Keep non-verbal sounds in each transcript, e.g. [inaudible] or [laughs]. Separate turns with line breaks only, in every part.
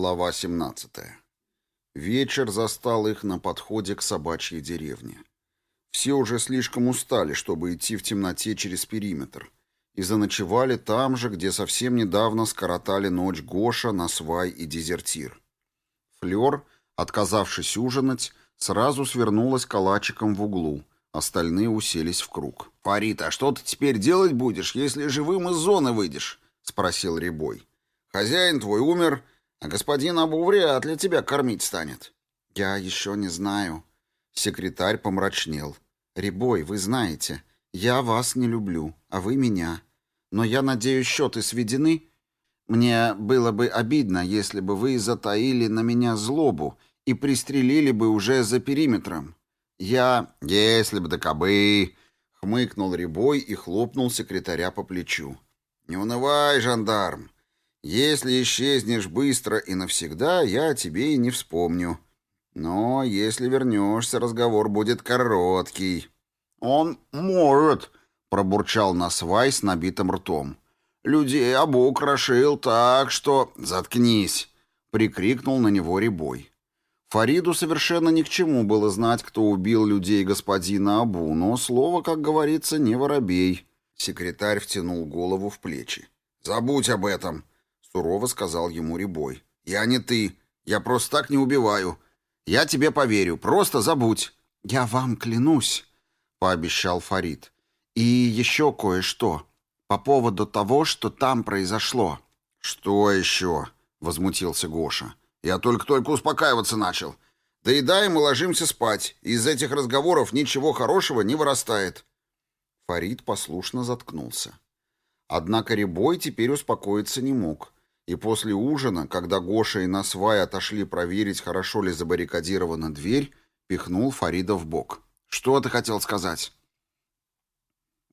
Глава 17. Вечер застал их на подходе к собачьей деревне. Все уже слишком устали, чтобы идти в темноте через периметр, и заночевали там же, где совсем недавно скоротали ночь Гоша, Насвай и Дезертир. Флёр, отказавшись ужинать, сразу свернулась калачиком в углу, остальные уселись в круг.
«Фарид, а что ты теперь делать будешь, если живым из зоны выйдешь?» — спросил Рябой. «Хозяин твой умер...» А господин Абу вряд ли тебя кормить станет.
Я еще не знаю. Секретарь помрачнел. Рябой, вы знаете, я вас не люблю, а вы меня. Но я надеюсь, счеты сведены. Мне было бы обидно, если бы вы затаили на меня злобу и пристрелили бы уже за периметром. Я...
Если бы да кобы... Хмыкнул Рябой и хлопнул секретаря по плечу. «Не унывай, жандарм. Если исчезнешь быстро и навсегда, я о тебе и не вспомню. Но если вернешься, разговор будет короткий».
«Он может», — пробурчал Насвай с набитым ртом.
«Людей обукрошил так, что...»
«Заткнись!» — прикрикнул на него Рябой. Фариду совершенно ни к чему было знать, кто убил людей господина Абу, но слово, как говорится, не воробей. Секретарь втянул голову в плечи.
«Забудь об этом!» Сурово сказал ему Рябой. «Я не ты. Я просто так не убиваю. Я тебе поверю. Просто забудь».
«Я вам клянусь», — пообещал Фарид. «И еще кое-что. По поводу того, что там произошло».
«Что еще?» — возмутился Гоша. «Я только-только успокаиваться начал. Доедаем и ложимся спать. Из этих разговоров ничего хорошего не вырастает».
Фарид послушно заткнулся. Однако Рябой теперь успокоиться не мог. И после ужина, когда Гоша и Насвай отошли проверить, хорошо ли забаррикадирована дверь, пихнул Фарида в бок. «Что ты хотел сказать?»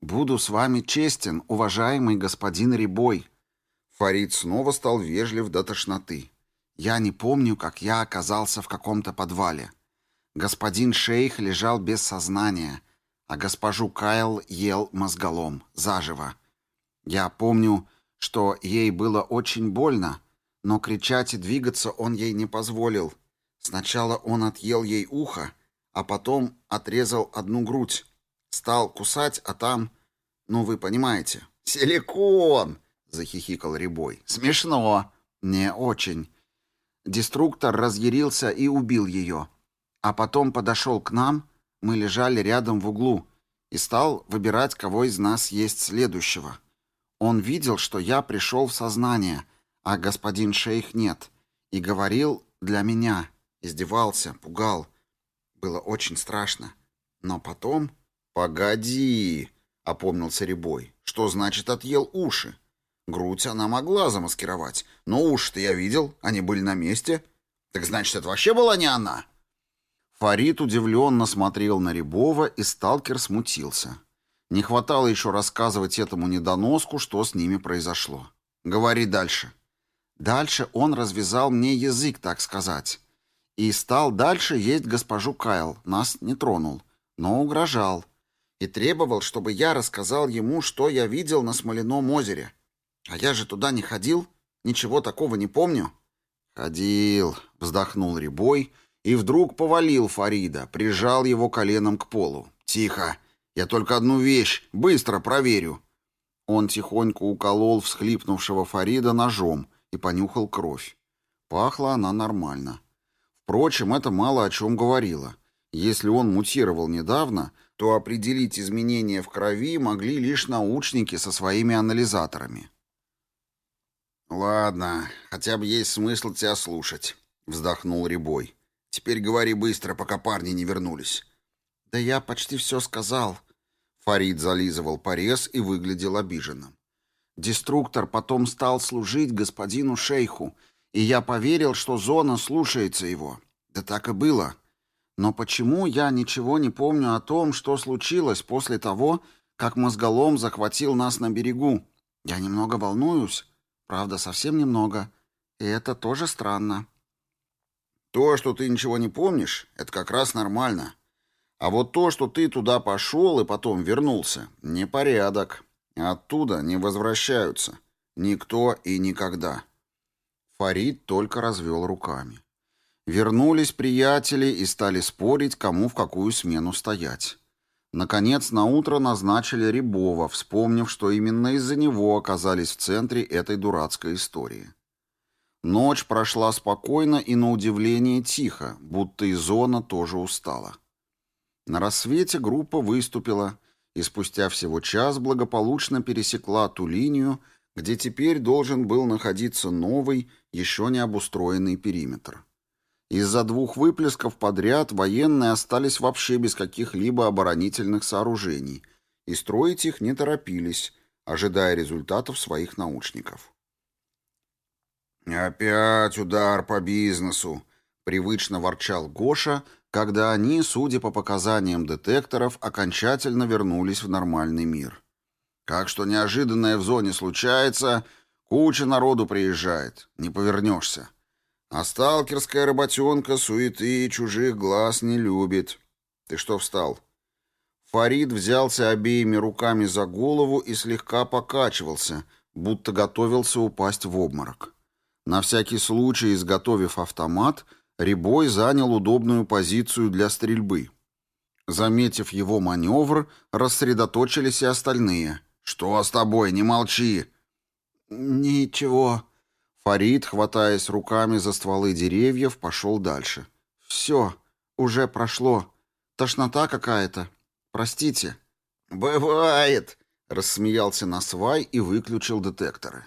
«Буду с вами честен, уважаемый господин Рябой».
Фарид снова стал вежлив до тошноты.
«Я не помню, как я оказался в каком-то подвале. Господин шейх лежал без сознания, а госпожу Кайл ел мозголом, заживо. Я помню, что ей было очень больно, но кричать и двигаться он ей не позволил. Сначала он отъел ей ухо, а потом отрезал одну грудь. Стал кусать, а там... Ну, вы понимаете. [laughs]
«Силикон!» — захихикал Рябой. «Смешно!»
«Не очень». Деструктор разъярился и убил ее. А потом подошел к нам, мы лежали рядом в углу, и стал выбирать, кого из нас есть следующего. Он видел, что я пришел в сознание, а господин шейх нет, и говорил для меня, издевался, пугал. Было очень страшно. Но потом...
«Погоди!» — опомнился Рябой. «Что значит отъел уши? Грудь она могла замаскировать, но уши-то я видел, они были на месте. Так значит, это вообще была не она?»
Фарид удивленно смотрел на Рябова, и сталкер смутился. Не хватало еще рассказывать этому недоноску, что с ними произошло. Говори дальше.
Дальше он развязал мне язык, так сказать. И стал дальше есть госпожу Кайл. Нас не тронул, но угрожал. И требовал, чтобы я рассказал ему, что я видел на Смоляном озере. А я же туда не ходил, ничего такого не помню.
«Ходил», — вздохнул Рябой, и вдруг повалил Фарида, прижал его коленом к полу. «Тихо! Я только одну вещь быстро проверю». Он тихонько уколол всхлипнувшего Фарида ножом и понюхал кровь. Пахла она нормально. Впрочем, это мало о чем говорило. Если он мутировал недавно, то определить изменения в крови могли лишь научники со своими анализаторами.
«Ладно, хотя бы есть смысл тебя слушать», — вздохнул Рябой. «Теперь говори быстро, пока парни не вернулись».
«Да я почти все сказал»,
Фарид зализывал порез и выглядел обиженным.
Деструктор потом стал служить господину шейху, и я поверил, что зона слушается его. Да так и было. Но почему я ничего не помню о том, что случилось после того, как мозголом захватил нас на берегу? Я немного волнуюсь. Правда, совсем немного. И это тоже странно.
То, что ты ничего не помнишь, это как раз нормально. А вот то, что ты туда пошел и потом вернулся, непорядок. Оттуда не возвращаются. Никто и никогда.
Фарид только развел руками. Вернулись приятели и стали спорить, кому в какую смену стоять. Наконец, на утро назначили Рябова, вспомнив, что именно из-за него оказались в центре этой дурацкой истории. Ночь прошла спокойно и, на удивление, тихо, будто и зона тоже устала. На рассвете группа выступила и спустя всего час благополучно пересекла ту линию, где теперь должен был находиться новый, еще не обустроенный периметр. Из-за двух выплесков подряд военные остались вообще без каких-либо оборонительных сооружений, и строить их не торопились, ожидая результатов своих научников.
«Опять удар по бизнесу!» — привычно ворчал Гоша, когда они, судя по показаниям детекторов, окончательно вернулись в нормальный мир. «Как что неожиданное в зоне случается, куча народу приезжает, не повернешься». А сталкерская работенка суеты и чужих глаз не любит. Ты что встал? Фарид взялся обеими руками за голову и слегка покачивался, будто готовился упасть в обморок. На всякий случай, изготовив автомат, Рябой занял удобную позицию для стрельбы. Заметив его маневр, рассредоточились и остальные. «Что с тобой? Не молчи!»
«Ничего», Фарид, хватаясь руками за стволы деревьев, пошел дальше. «Все, уже прошло. Тошнота какая-то. Простите».
«Бывает», — рассмеялся Насвай и выключил детекторы.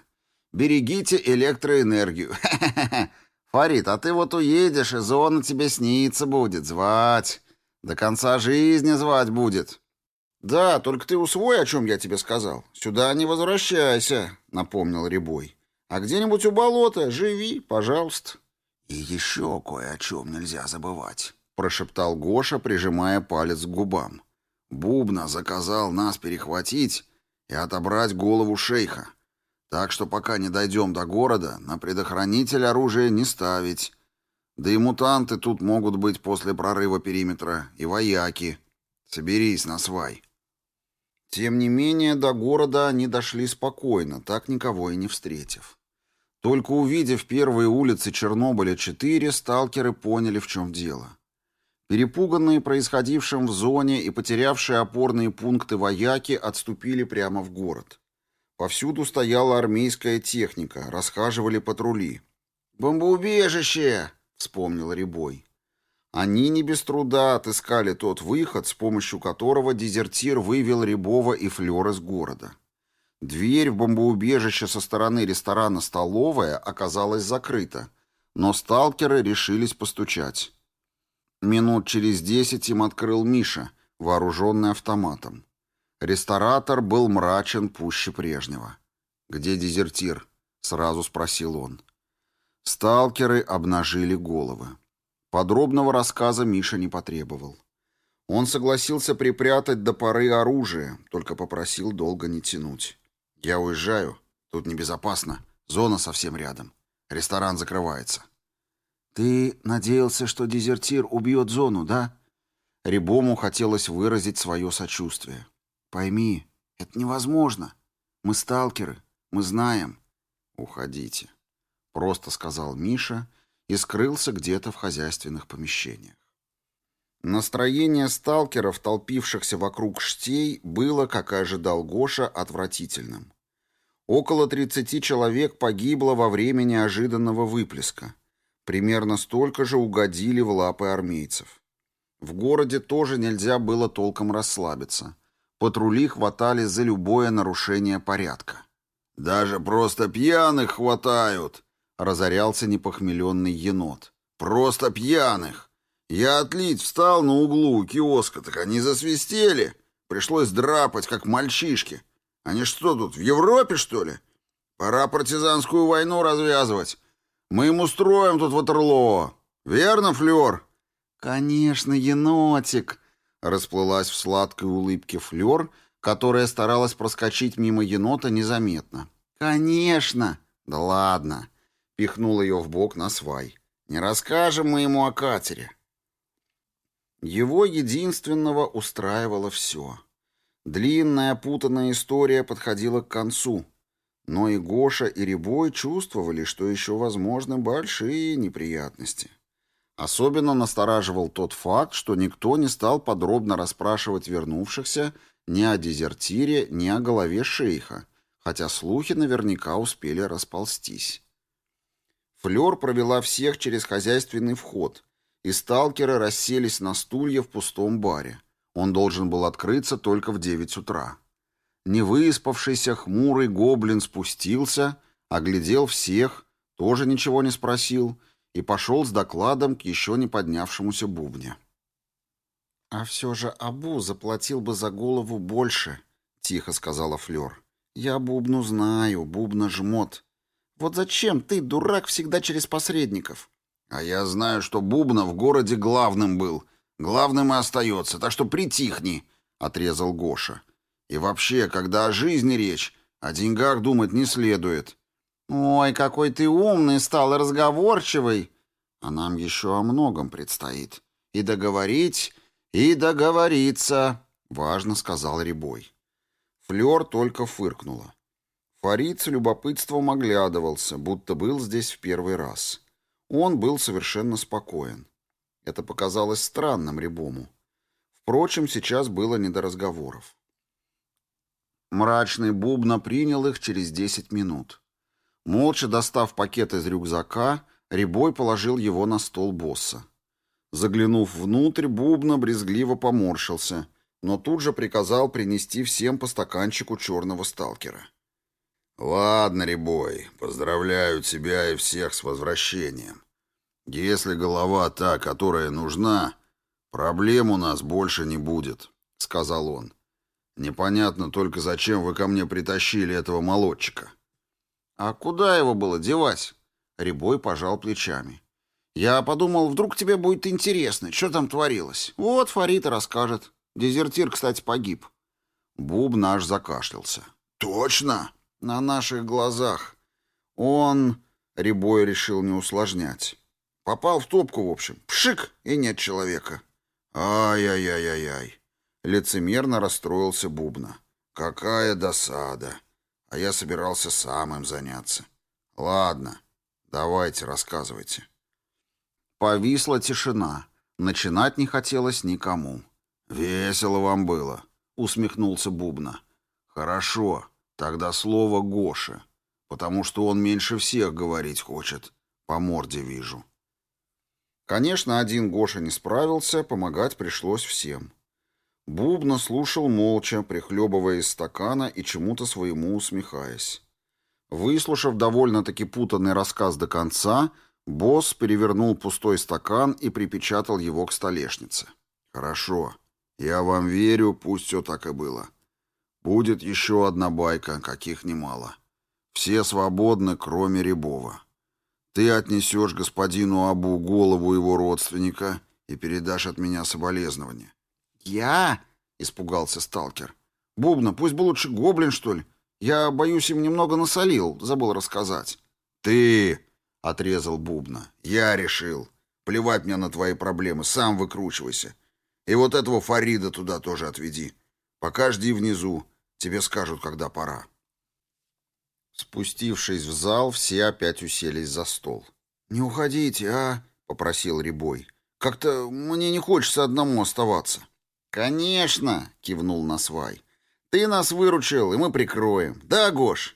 «Берегите электроэнергию. [laughs] Фарид, а ты вот уедешь, и зона тебе снится будет, звать. До конца жизни звать будет». «Да, только ты усвой, о чем я тебе сказал. Сюда не возвращайся», — напомнил Рябой. А где-нибудь у болота живи, пожалуйста.
И еще кое о чем нельзя забывать,
прошептал Гоша, прижимая палец к губам. Бубна заказал нас перехватить и отобрать голову шейха. Так что пока не дойдем до города, на предохранитель оружия не ставить. Да и мутанты тут могут быть после прорыва периметра, и вояки. Соберись на свай. Тем не менее, до города они дошли спокойно, так никого и не встретив. Только увидев первые улицы Чернобыля-4, сталкеры поняли, в чем дело. Перепуганные происходившим в зоне и потерявшие опорные пункты вояки отступили прямо в город. Повсюду стояла армейская техника, расхаживали патрули.
«Бомбоубежище!»
— вспомнил Рябой. Они не без труда отыскали тот выход, с помощью которого дезертир вывел Рябова и Флёр из города. Дверь в бомбоубежище со стороны ресторана «Столовая» оказалась закрыта, но сталкеры решились постучать. Минут через десять им открыл Миша, вооруженный автоматом. Ресторатор был мрачен пуще прежнего. «Где дезертир?» — сразу спросил он. Сталкеры обнажили головы. Подробного рассказа Миша не потребовал. Он согласился припрятать до поры оружие, только попросил долго не тянуть. «Я уезжаю. Тут небезопасно. Зона совсем рядом. Ресторан закрывается».
«Ты надеялся, что дезертир убьет зону, да?»
Рябому хотелось выразить свое сочувствие.
«Пойми, это невозможно. Мы сталкеры. Мы знаем».
«Уходите», — просто сказал Миша и скрылся где-то в хозяйственных помещениях. Настроение сталкеров, толпившихся вокруг штей, было, как и ожидал Гоша, отвратительным. Около 30 человек погибло во время неожиданного выплеска. Примерно столько же угодили в лапы армейцев. В городе тоже нельзя было толком расслабиться. Патрули хватали за любое нарушение порядка.
«Даже просто пьяных хватают!»
— разорялся непохмеленный енот.
«Просто пьяных!» Я отлить встал на углу киоска, так они засвистели. Пришлось драпать, как мальчишки. Они что тут, в Европе, что ли? Пора партизанскую войну развязывать. Мы им устроим тут Ватерлоо. Верно, Флёр?
Конечно, енотик. Расплылась в сладкой улыбке Флёр, которая старалась проскочить мимо енота незаметно. Конечно. Да ладно. Пихнул ее в бок на свай. Не расскажем мы ему о катере. Его единственного устраивало все. Длинная путанная история подходила к концу. Но и Гоша, и Рябой чувствовали, что еще возможны большие неприятности. Особенно настораживал тот факт, что никто не стал подробно расспрашивать вернувшихся ни о дезертире, ни о голове шейха, хотя слухи наверняка успели расползтись. Флёр провела всех через хозяйственный вход, и сталкеры расселись на стулья в пустом баре. Он должен был открыться только в девять утра. Невыспавшийся хмурый гоблин спустился, оглядел всех, тоже ничего не спросил и пошел с докладом к еще не поднявшемуся бубне.
«А все же Абу заплатил бы за голову больше», — тихо сказала Флёр. «Я Бубну знаю, Бубна жмот. Вот зачем ты, дурак, всегда через посредников?»
«А я знаю, что Бубна в городе главным был. Главным и остается, так что притихни», — отрезал Гоша. И вообще, когда о жизни речь, о деньгах думать не следует.
Ой, какой ты умный стал и разговорчивый. А нам еще о многом предстоит. И договорить, и договориться, важно сказал Рябой. Флёр только фыркнула. Фарид с любопытством оглядывался, будто был здесь в первый раз. Он был совершенно спокоен. Это показалось странным Рябому. Впрочем, сейчас было не до разговоров. Мрачный Бубна принял их через десять минут. Молча достав пакет из рюкзака, Рябой положил его на стол босса. Заглянув внутрь, Бубна брезгливо поморщился, но тут же приказал принести всем по стаканчику черного сталкера.
«Ладно, Рябой, поздравляю тебя и всех с возвращением. Если голова та, которая нужна, проблем у нас больше не будет», — сказал он. Непонятно только, зачем вы ко мне притащили этого молодчика.
А куда его было девать? Рябой пожал плечами. Я подумал, вдруг тебе будет интересно, что там творилось. Вот Фарид расскажет. Дезертир, кстати, погиб.
Буб наш закашлялся. Точно?
На наших глазах. Он... Рябой решил не усложнять. Попал в топку, в общем. Пшик, и нет человека.
Ай-яй-яй-яй-яй. Лицемерно расстроился Бубна. «Какая досада! А я собирался сам им заняться. Ладно, давайте, рассказывайте».
Повисла тишина. Начинать не хотелось никому.
«Весело вам было», — усмехнулся Бубна. «Хорошо, тогда слово Гоше, потому что он меньше всех говорить хочет. По морде вижу».
Конечно, один Гоша не справился, помогать пришлось всем. Бубна слушал молча, прихлебывая из стакана и чему-то своему усмехаясь. Выслушав довольно-таки путанный рассказ до конца, босс перевернул пустой стакан и припечатал его к столешнице.
«Хорошо. Я вам верю, пусть все так и было. Будет еще одна байка, каких немало. Все свободны, кроме Рябова. Ты отнесешь господину Абу голову его родственника и передашь от меня соболезнования.
«Я?» — испугался сталкер. «Бубна, пусть бы лучше гоблин, что ли. Я, боюсь, им немного насолил, забыл рассказать».
«Ты!» — отрезал Бубна. «Я решил. Плевать мне на твои проблемы, сам выкручивайся. И вот этого Фарида туда тоже отведи. Пока жди внизу, тебе скажут, когда пора».
Спустившись в зал, все опять уселись за стол. «Не уходите, а?» — попросил Рябой. «Как-то мне не хочется одному оставаться». «Конечно!» — кивнул Насвай. «Ты нас выручил, и мы прикроем. Да, Гош?»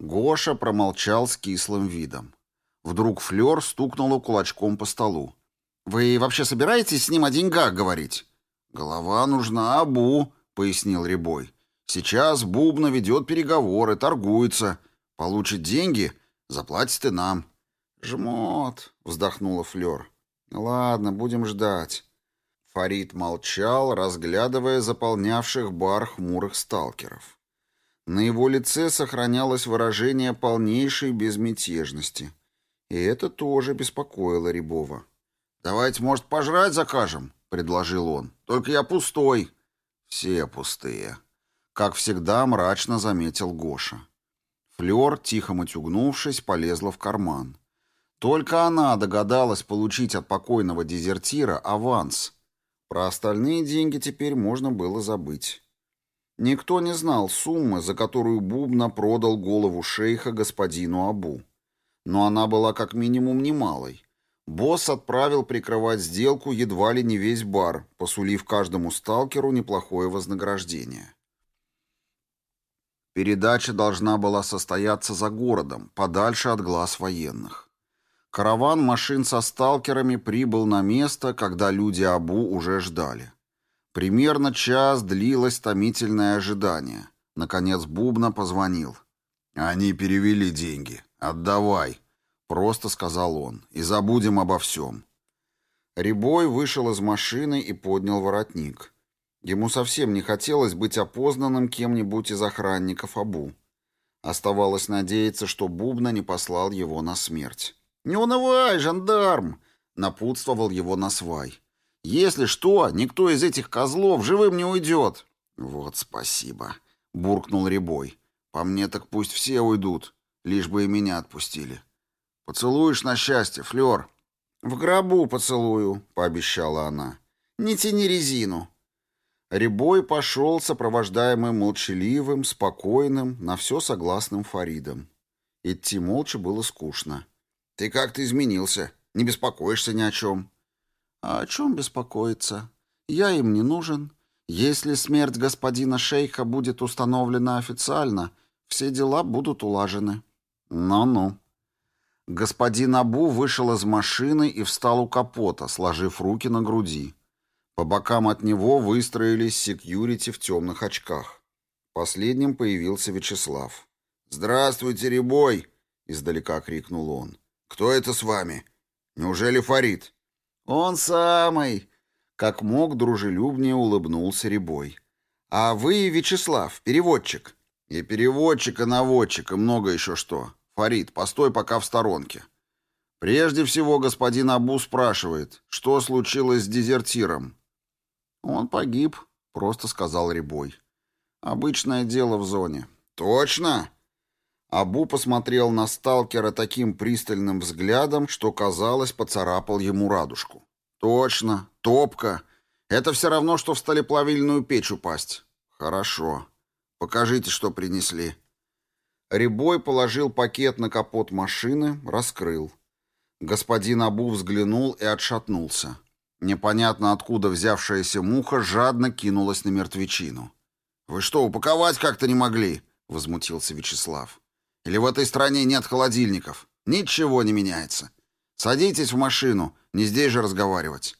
Гоша промолчал с кислым видом. Вдруг Флёр стукнула кулачком по столу. «Вы вообще собираетесь с ним о деньгах говорить?» «Голова нужна Абу», — пояснил Рябой. «Сейчас Бубна ведет переговоры, торгуется. Получит деньги, заплатит и нам». «Жмот», — вздохнула Флёр. «Ладно, будем ждать». Фарид молчал, разглядывая заполнявших бар хмурых сталкеров. На его лице сохранялось выражение полнейшей безмятежности. И это тоже беспокоило Рябова. «Давайте, может, пожрать закажем?» — предложил он. «Только я пустой». «Все пустые», — как всегда мрачно заметил Гоша. Флёр, тихо матюгнувшись, полезла в карман. Только она догадалась получить от покойного дезертира аванс — про остальные деньги теперь можно было забыть.
Никто не знал суммы, за которую Бубна продал голову шейха господину Абу. Но она была как минимум немалой. Босс отправил прикрывать сделку едва ли не весь бар, посулив каждому сталкеру неплохое вознаграждение. Передача должна была состояться за городом, подальше от глаз военных. Караван машин со сталкерами прибыл на место, когда люди Абу уже ждали. Примерно час длилось томительное ожидание. Наконец Бубна позвонил. «Они перевели деньги. Отдавай», — просто сказал он, — «и забудем обо всем». Рябой вышел из машины и поднял воротник. Ему совсем не хотелось быть опознанным кем-нибудь из охранников Абу. Оставалось надеяться, что Бубна не послал его на смерть. «Не унывай, жандарм!» — напутствовал его Насвай. «Если что, никто из этих козлов живым не уйдет». «Вот спасибо», — буркнул Рябой. «По мне так пусть все уйдут, лишь бы и меня отпустили». «Поцелуешь на счастье, Флёр?» «В гробу поцелую», — пообещала она. «Не тяни резину». Рябой пошел, сопровождаемый молчаливым, спокойным, на все согласным Фаридом. Идти молча было скучно. «Ты как-то изменился. Не беспокоишься ни о чем». «А о чем беспокоиться? Я им не нужен. Если смерть господина шейха будет установлена официально, все дела будут улажены». «Ну-ну». Господин Абу вышел из машины и встал у капота, сложив руки на груди. По бокам от него выстроились секьюрити в темных очках. Последним появился Вячеслав. «Здравствуйте, Рябой!» — издалека крикнул он. «Кто это с вами? Неужели Фарид?» «Он самый!» — как мог дружелюбнее улыбнулся Рябой. «А вы, Вячеслав, переводчик?» «И переводчик, и наводчик, и много еще что. Фарид, постой пока в сторонке». Прежде всего господин Абу спрашивает, что случилось с дезертиром. «Он погиб», — просто сказал Рябой. «Обычное дело в зоне». «Точно?» Абу посмотрел на сталкера таким пристальным взглядом, что, казалось, поцарапал ему радужку. «Точно, топка. Это все равно, что в сталеплавильную печь упасть». «Хорошо. Покажите, что принесли». Рябой положил пакет на капот машины, раскрыл. Господин Абу взглянул и отшатнулся. Непонятно откуда взявшаяся муха жадно кинулась на мертвечину. «Вы что, упаковать как-то не могли?» — возмутился Вячеслав. Или в этой стране нет холодильников? Ничего не меняется. Садитесь в машину, не здесь же разговаривать.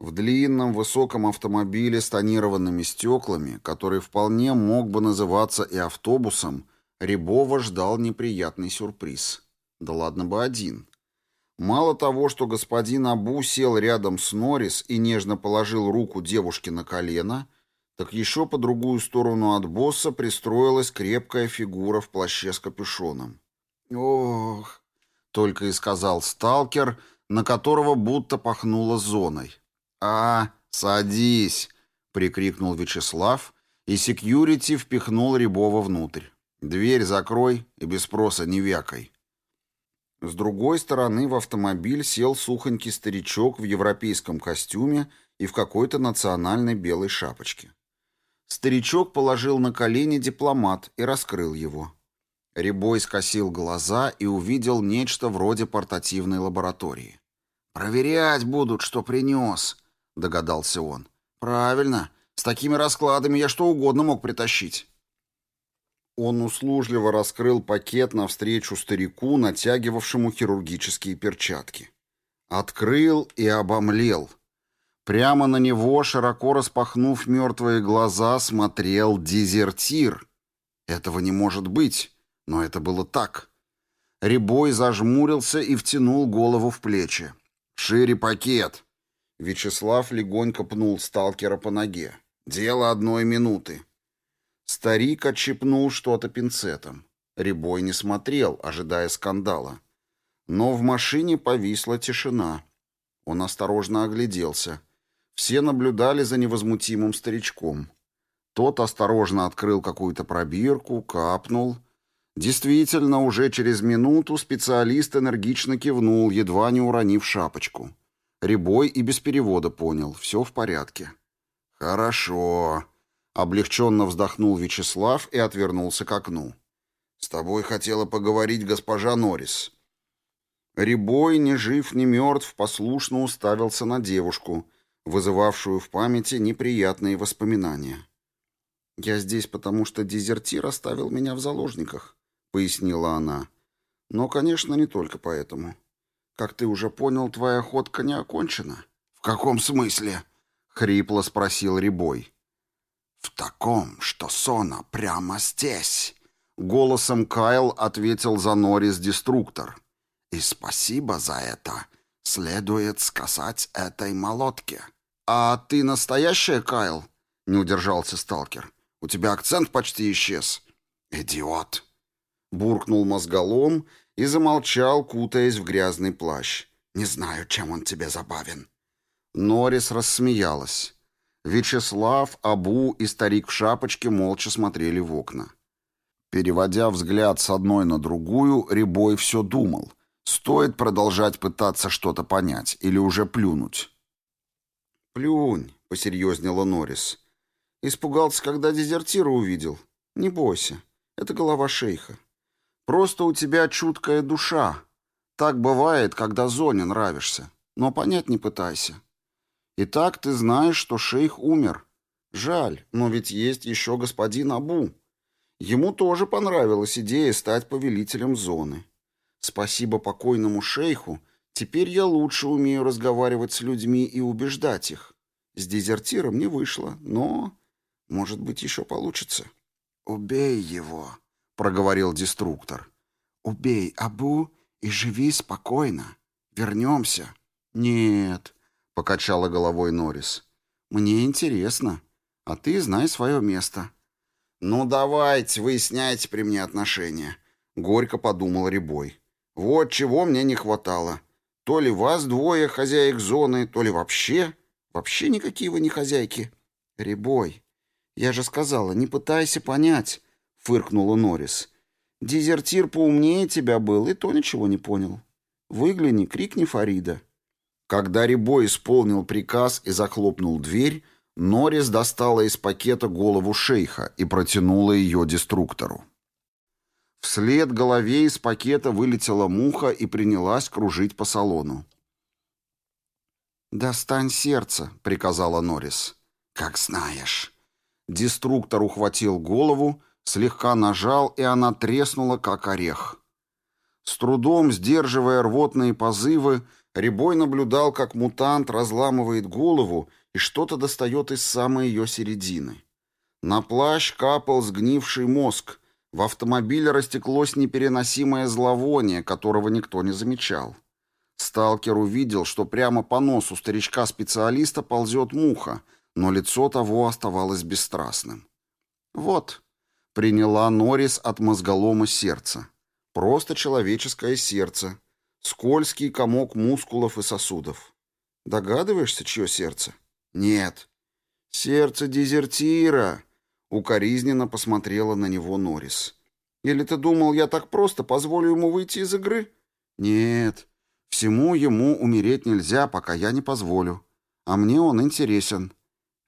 В длинном высоком автомобиле с тонированными стеклами, который вполне мог бы называться и автобусом, Рябова ждал неприятный сюрприз. Да ладно бы один. Мало того, что господин Абу сел рядом с Норрис и нежно положил руку девушке на колено, так еще по другую сторону от босса пристроилась крепкая фигура в плаще с капюшоном. «Ох!» — только и сказал сталкер, на которого будто пахнуло зоной. «А, садись!» — прикрикнул Вячеслав, и секьюрити впихнул Рябова внутрь. «Дверь закрой и без спроса не вякай». С другой стороны в автомобиль сел сухонький старичок в европейском костюме и в какой-то национальной белой шапочке. Старичок положил на колени дипломат и раскрыл его. Рябой скосил глаза и увидел нечто вроде портативной лаборатории. «Проверять будут, что принес», — догадался он. «Правильно. С такими раскладами я что угодно мог притащить». Он услужливо раскрыл пакет навстречу старику, натягивавшему хирургические перчатки. Открыл и обомлел — Прямо на него, широко распахнув мертвые глаза, смотрел дезертир. Этого не может быть, но это было так. Рябой зажмурился и втянул голову в плечи. «Шире пакет!» Вячеслав легонько пнул сталкера по ноге. «Дело одной минуты». Старик отщипнул что-то пинцетом. Рябой не смотрел, ожидая скандала. Но в машине повисла тишина. Он осторожно огляделся — все наблюдали за невозмутимым старичком. Тот осторожно открыл какую-то пробирку, капнул. Действительно, уже через минуту специалист энергично кивнул, едва не уронив шапочку. Рябой и без перевода понял, все в порядке. «Хорошо», Облегченно вздохнул Вячеслав и отвернулся к окну. «С тобой хотела поговорить госпожа Норрис». Рябой, ни жив, ни мертв, послушно уставился на девушку, вызывавшую в памяти неприятные воспоминания. «Я здесь, потому что дезертир оставил меня в заложниках», — пояснила она. «Но, конечно, не только поэтому. Как ты уже понял, твоя охотка не окончена».
«В каком смысле?» — хрипло спросил Рябой.
«В таком, что Сона прямо здесь», — голосом Кайл ответил за Норрис Деструктор. «И спасибо за это. Следует сказать этой молотке». «А ты настоящая, Кайл?» — не удержался сталкер. «У тебя акцент почти исчез».
«Идиот!»
— буркнул мозголом и замолчал, кутаясь в грязный плащ.
«Не знаю, чем он тебе забавен».
Норрис рассмеялась. Вячеслав, Абу и старик в шапочке молча смотрели в окна. Переводя взгляд с одной на другую, Рябой все думал. Стоит продолжать пытаться что-то понять или уже плюнуть. «Плюнь», — посерьезнела Норрис. «Испугался, когда дезертира увидел. Не бойся, это голова шейха. Просто у тебя чуткая душа. Так бывает, когда зоне нравишься. Но понять не пытайся. Итак, ты знаешь, что шейх умер. Жаль, но ведь есть еще господин Абу. Ему тоже понравилась идея стать повелителем зоны. Спасибо покойному шейху, теперь я лучше умею разговаривать с людьми и убеждать их. С дезертиром не вышло, но, может быть, еще получится.
«Убей его», — проговорил деструктор.
«Убей Абу и живи спокойно. Вернемся».
«Нет», — покачала головой Норрис. «Мне интересно, а ты знай свое место». «Ну, давайте, выясняйте при мне отношения», — горько подумал Рябой. «Вот чего мне не хватало. То ли вас двое хозяек зоны, то ли вообще... Вообще никакие вы не хозяйки».
«Рябой, я же сказала, не пытайся понять», — фыркнула Норрис. «Дезертир поумнее тебя был, и то ничего не понял. Выгляни, крикни Фарида».
Когда Рябой исполнил приказ и захлопнул дверь, Норрис достала из пакета голову шейха и протянула ее деструктору. Вслед голове из пакета вылетела муха и принялась кружить по салону.
«Достань сердце», — приказала Норрис.
«Как знаешь».
Деструктор ухватил голову, слегка нажал, и она треснула, как орех. С трудом сдерживая рвотные позывы, Рябой наблюдал, как мутант разламывает голову и что-то достает из самой ее середины. На плащ капал сгнивший мозг, в автомобиле растеклось непереносимое зловоние, которого никто не замечал. Сталкер увидел, что прямо по носу старичка-специалиста ползет муха, но лицо того оставалось бесстрастным. «Вот», — приняла Норрис от мозголома сердца. «Просто человеческое сердце, Скользкий комок мускулов и сосудов. Догадываешься, чье сердце? Нет. Сердце дезертира. Укоризненно посмотрела на него Норрис. Или ты думал, я так просто позволю ему выйти из игры? Нет. Всему ему умереть нельзя, пока я не позволю. А мне он интересен.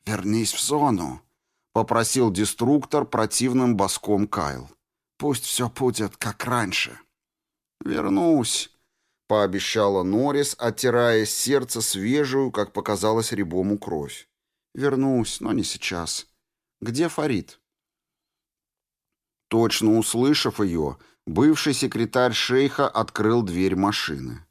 Вернись в зону, попросил деструктор противным боском Кайл. Пусть все будет как раньше. Вернусь, — пообещала Норрис, оттирая с сердца свежую, как показалось Рябому, кровь. «Вернусь, но не сейчас. Где Фарид?» Точно услышав ее, бывший секретарь шейха открыл дверь машины.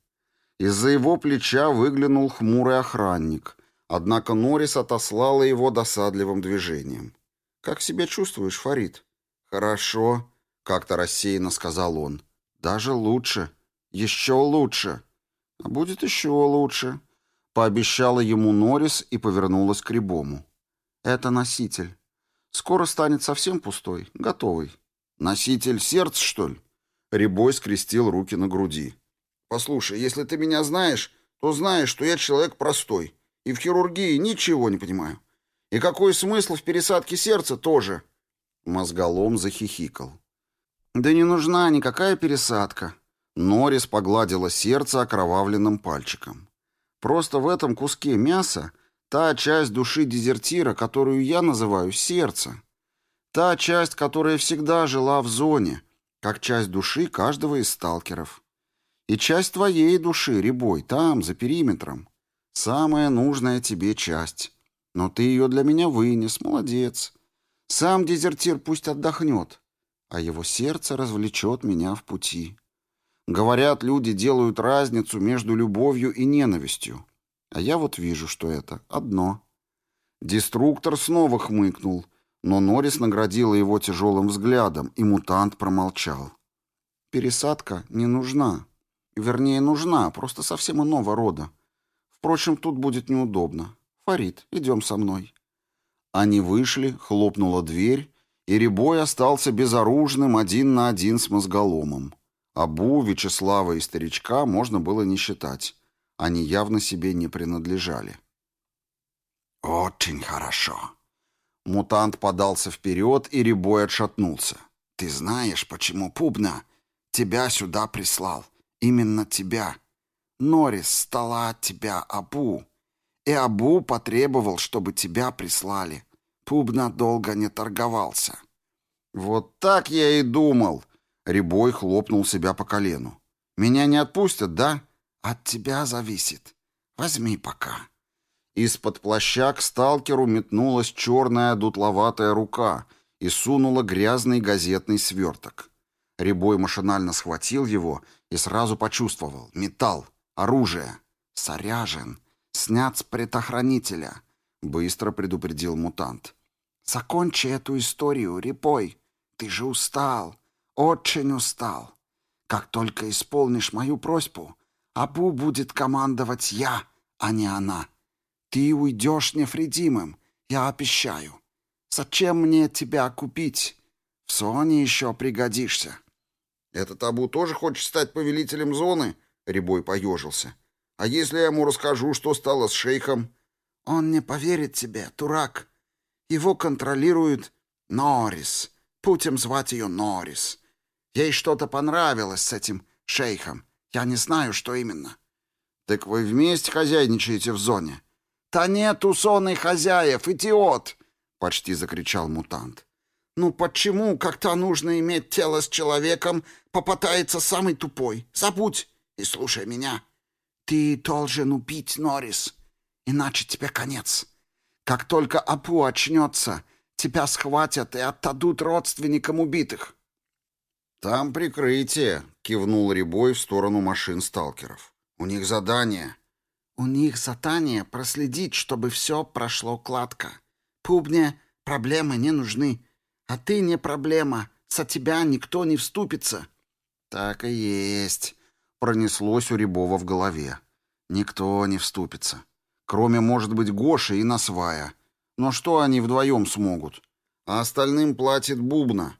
Из-за его плеча выглянул хмурый охранник, однако Норрис отослала его досадливым движением. «Как себя чувствуешь, Фарид?» «Хорошо», — как-то рассеянно сказал он. «Даже лучше». «Еще лучше». «А будет еще лучше», — пообещала ему Норрис и повернулась к Рябому. «Это носитель. Скоро станет совсем пустой, готовый». «Носитель сердца, что ли?» Рябой скрестил руки на груди. «Послушай, если ты меня знаешь, то знаешь, что я человек простой, и в хирургии ничего не понимаю. И какой смысл в пересадке сердца тоже?» Мозголом захихикал. «Да не нужна никакая пересадка», Норрис погладила сердце окровавленным пальчиком. Просто в этом куске мяса
Та часть души дезертира, которую я называю сердце. Та часть, которая всегда жила в зоне, как часть души каждого из сталкеров. И часть твоей души, Рябой, там, за периметром. Самая нужная тебе часть. Но ты ее для меня вынес, молодец. Сам дезертир пусть отдохнет, а его сердце развлечет меня в пути. Говорят, люди делают разницу между любовью и ненавистью. А я вот вижу, что это одно. Деструктор снова хмыкнул, но Норрис наградила его тяжелым взглядом, и мутант промолчал. Пересадка не нужна. Вернее, нужна, просто совсем иного рода. Впрочем, тут будет неудобно. Фарид, идем со мной. Они вышли, хлопнула дверь, и Рябой остался безоружным один на один с мозголомом. Абу, Вячеслава и старичка можно было не считать. Они явно себе не принадлежали.
«Очень хорошо».
Мутант подался вперед, и Рябой отшатнулся.
«Ты знаешь, почему Пубна тебя сюда прислал? Именно тебя. Норис стала от тебя Абу. И Абу потребовал, чтобы тебя прислали. Пубна долго не торговался».
«Вот так я и думал!» Рябой хлопнул себя по колену. «Меня не отпустят, да?»
«От тебя зависит. Возьми пока».
Из-под плаща к сталкеру метнулась черная дутловатая рука и сунула грязный газетный сверток. Рябой машинально схватил его и сразу почувствовал. Металл, оружие.
«Соряжен. Снят с предохранителя», — быстро предупредил мутант. «Закончи эту историю, Рябой. Ты же устал. Очень устал. Как только исполнишь мою просьбу, Абу будет командовать я, а не она. Ты уйдешь невредимым, я обещаю. Зачем мне тебя купить? В Соне еще пригодишься».
«Этот Абу тоже хочет стать повелителем зоны?» — Рябой поежился. «А если я ему расскажу, что стало с шейхом?»
«Он не поверит тебе, дурак. Его контролирует Норрис. Путем звать ее Норрис. Ей что-то понравилось с этим шейхом. Я не знаю, что именно».
«Так вы вместе хозяйничаете в зоне?»
«Та нет у зоны хозяев, идиот!» — почти закричал мутант. «Ну почему, как-то нужно иметь тело с человеком, попытается самый тупой? Забудь и слушай меня. Ты должен убить Норрис, иначе тебе конец. Как только Апу очнется, тебя схватят и отдадут родственникам убитых.
«Там прикрытие», — кивнул Рябой в сторону машин сталкеров. «У них задание».
«У них задание проследить, чтобы все прошло гладко. Пубне проблемы не нужны. А ты не проблема. За тебя никто не вступится».
«Так и есть», — пронеслось у Рябова в голове. «Никто не вступится. Кроме, может быть, Гоши и Насвая. Но что они вдвоем смогут? А остальным платит Бубна».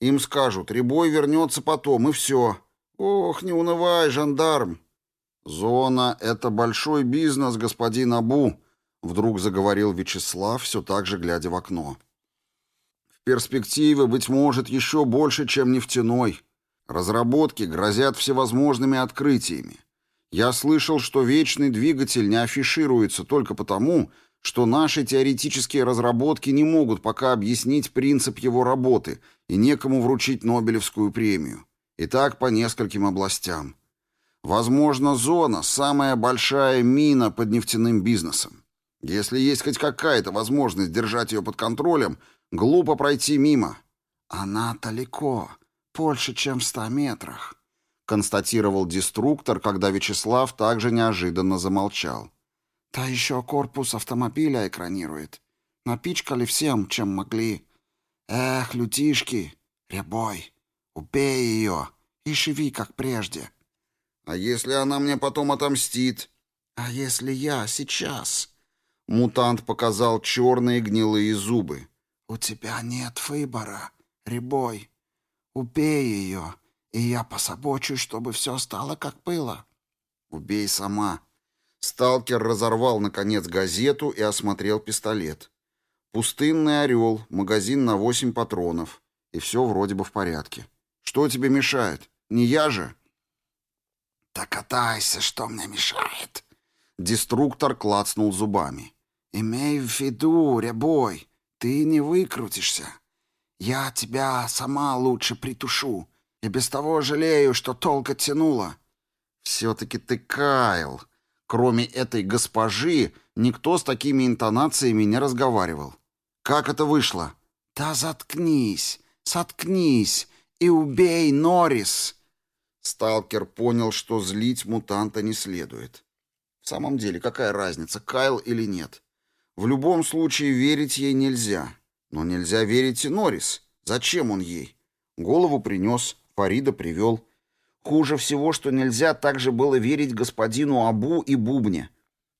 Им скажут, Рябой вернется потом, и все. Ох, не унывай, жандарм. Зона — это большой бизнес, господин Абу, вдруг заговорил Вячеслав, все так же глядя в окно. В перспективе, быть может, еще больше, чем нефтяной. Разработки грозят всевозможными открытиями. Я слышал, что вечный двигатель не афишируется только потому, что наши теоретические разработки не могут пока объяснить принцип его работы и некому вручить Нобелевскую премию. И так по нескольким областям. Возможно, зона – самая большая мина под нефтяным бизнесом. Если есть хоть какая-то возможность держать ее под контролем, глупо пройти мимо.
«Она далеко, больше, чем в ста метрах», —
констатировал деструктор, когда Вячеслав также неожиданно замолчал.
Та еще корпус автомобиля экранирует. Напичкали всем, чем могли. Эх, лютишки, рябой, убей ее и живи, как прежде.
А если она мне потом отомстит?
А если я сейчас?
Мутант показал черные гнилые зубы.
У тебя нет выбора, рябой. Убей ее, и я пособочусь, чтобы все стало, как было.
Убей сама, Сталкер разорвал, наконец, газету и осмотрел пистолет. Пустынный орел, магазин на восемь патронов. И все вроде бы в порядке. Что тебе мешает? Не я же?
Так катайся, что мне мешает.
Деструктор клацнул зубами. «Имей в виду, рябой, ты не выкрутишься. Я тебя сама лучше притушу, и без того жалею, что толко тянула».
«Все-таки ты Кайл. Кроме этой госпожи, никто с такими интонациями не разговаривал. Как это вышло?»
«Да заткнись, соткнись и убей Норрис!»
Сталкер понял, что злить мутанта не следует. В самом деле, какая разница, Кайл или нет? В любом случае верить ей нельзя. Но нельзя верить и Норрис. Зачем он ей? Голову принес, Фарида привел. Хуже всего, что нельзя также было верить господину Абу и Бубне.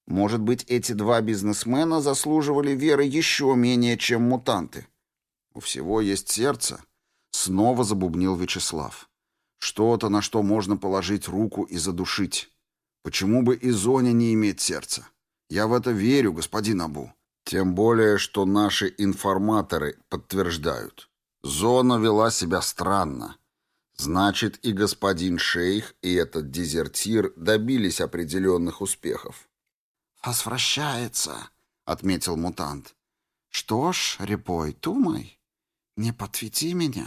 Может быть, эти два бизнесмена заслуживали веры еще менее, чем мутанты. У всего есть сердце. Снова забубнил Вячеслав. Что-то, на что можно положить руку и задушить. Почему бы и Зоня не иметь сердца? Я в это верю, господин Абу. Тем более, что наши информаторы подтверждают. Зона вела себя странно. Значит, и господин шейх, и этот дезертир добились определенных успехов.
«Возвращается», — отметил мутант. «Что ж, Репой, думай, не подведи меня».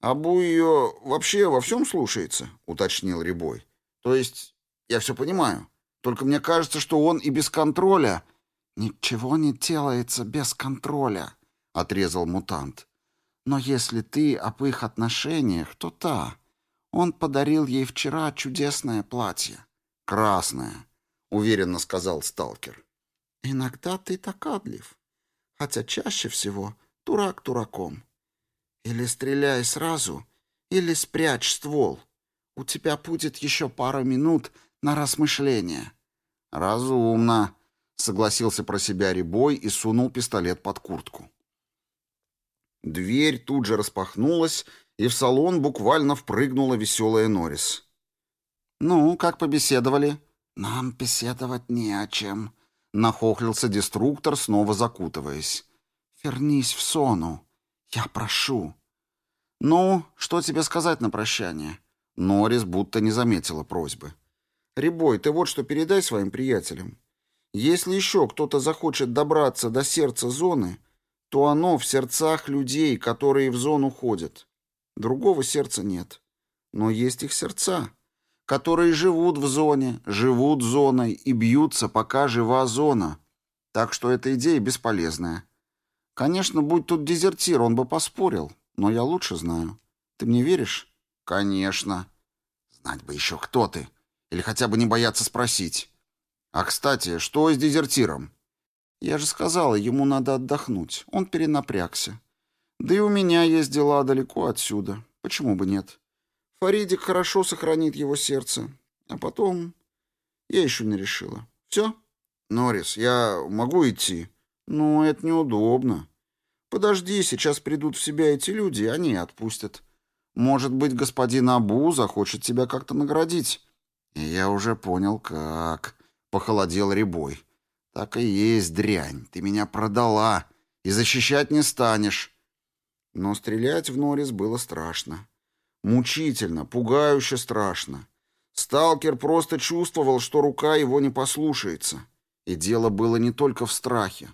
«Абу ее вообще во всем слушается», — уточнил Рябой. «То есть я все понимаю. Только мне кажется, что он и без контроля...»
«Ничего не делается без контроля», — отрезал мутант. «Но если ты об их отношениях, то та. Он подарил ей вчера чудесное платье».
«Красное», — уверенно сказал сталкер.
«Иногда ты таковлив, хотя чаще всего дурак дураком. Или стреляй сразу, или спрячь ствол. У тебя будет еще пара минут на размышление».
«Разумно», согласился про себя Рябой и сунул пистолет под куртку. Дверь тут же распахнулась, и в салон буквально впрыгнула веселая Норрис.
«Ну, как побеседовали?» «Нам беседовать не о чем», — нахохлился деструктор, снова закутываясь. «Вернись в сону. Я прошу».
«Ну, что тебе сказать на прощание?» Норрис будто не заметила просьбы. «Рябой, ты вот что передай своим приятелям. Если еще кто-то захочет добраться до сердца зоны, то оно в сердцах людей, которые в зону ходят. Другого сердца нет. Но есть их сердца, которые живут в зоне, живут зоной и бьются, пока жива зона. Так что эта идея бесполезная. Конечно, будь тут дезертир, он бы поспорил, но я лучше знаю. Ты мне веришь? Конечно. Знать бы еще, кто ты. Или хотя бы не бояться спросить. А, кстати, что с дезертиром? Я же сказала, ему надо отдохнуть. Он перенапрягся. Да и у меня есть дела далеко отсюда. Почему бы нет? Фаридик хорошо сохранит его сердце. А потом... Я еще не решила. Все? Норрис, я могу идти? Ну, это неудобно. Подожди, сейчас придут в себя эти люди, они отпустят. Может быть, господин Абу захочет тебя как-то наградить. Я уже понял, как... Похолодел Рябой. Так и есть дрянь. Ты меня продала. И защищать не станешь. Но стрелять в Норрис было страшно. Мучительно, пугающе страшно. Сталкер просто чувствовал, что рука его не послушается. И дело было не только в страхе.